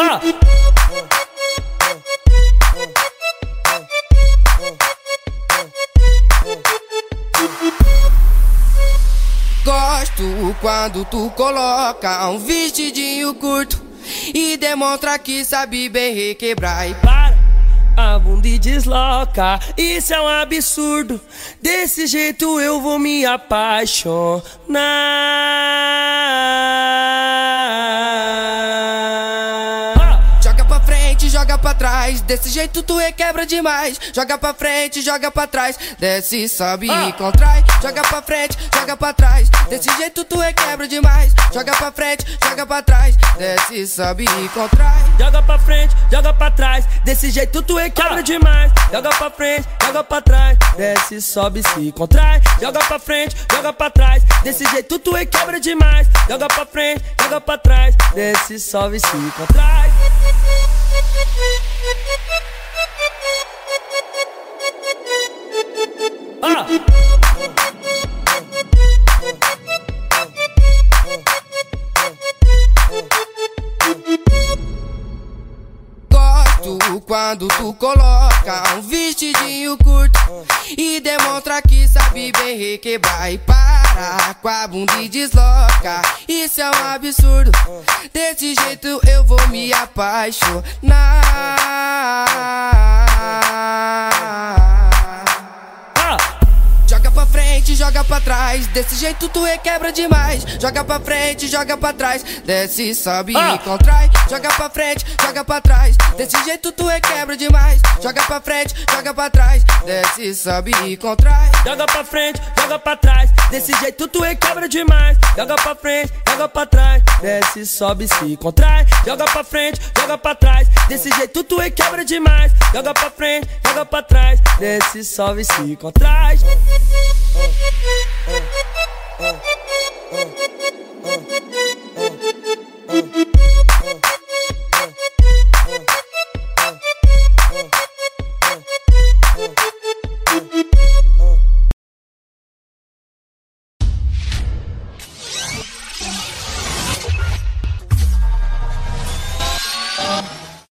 Ah! Gosto quando tu coloca um vestidinho curto e demonstra que sabe bem requebrar e pá bunda e desloca. Isso é um absurdo. Desse jeito eu vou me apaixonar. Frente, joga pra trás. Desse jeito tu requebra demais. Joga pra frente, joga pra trás. Desce, sobe e contrai. Joga pra frente, joga pra trás. Desse jeito tu requebra demais. Joga pra frente, joga pra trás. Desce, sobe e contrai. Joga pra frente, joga pra trás. Desse jeito tu requebra demais. Joga pra frente, joga pra trás. Desce, sobe, se contrai. Joga pra frente, joga pra trás. Desse jeito tu requebra demais. Joga pra frente, joga pra trás. Desce, sobe, se contrai. Gosto quando tu coloca um vestidinho curto e demonstra que sabe bem requebrar e para com a bunda e desloca. Isso é um absurdo. Desse jeito eu vou me apaixonar. Joga pra trás. Desse jeito tu requebra demais. Joga pra frente, joga pra trás. Desce, sobe Ah. e contrai. Joga pra frente, joga pra trás. Desse jeito tu requebra demais. Joga pra frente, joga pra trás. Desce, sobe e contrai. Joga pra frente, joga pra trás. Desse jeito tu requebra demais. Joga pra frente, joga pra trás. Desce, sobe, se contrai. Joga pra frente, joga pra trás. Desse jeito tu requebra demais. Joga pra frente, joga pra trás. Desce, sobe, se contrai. Yo.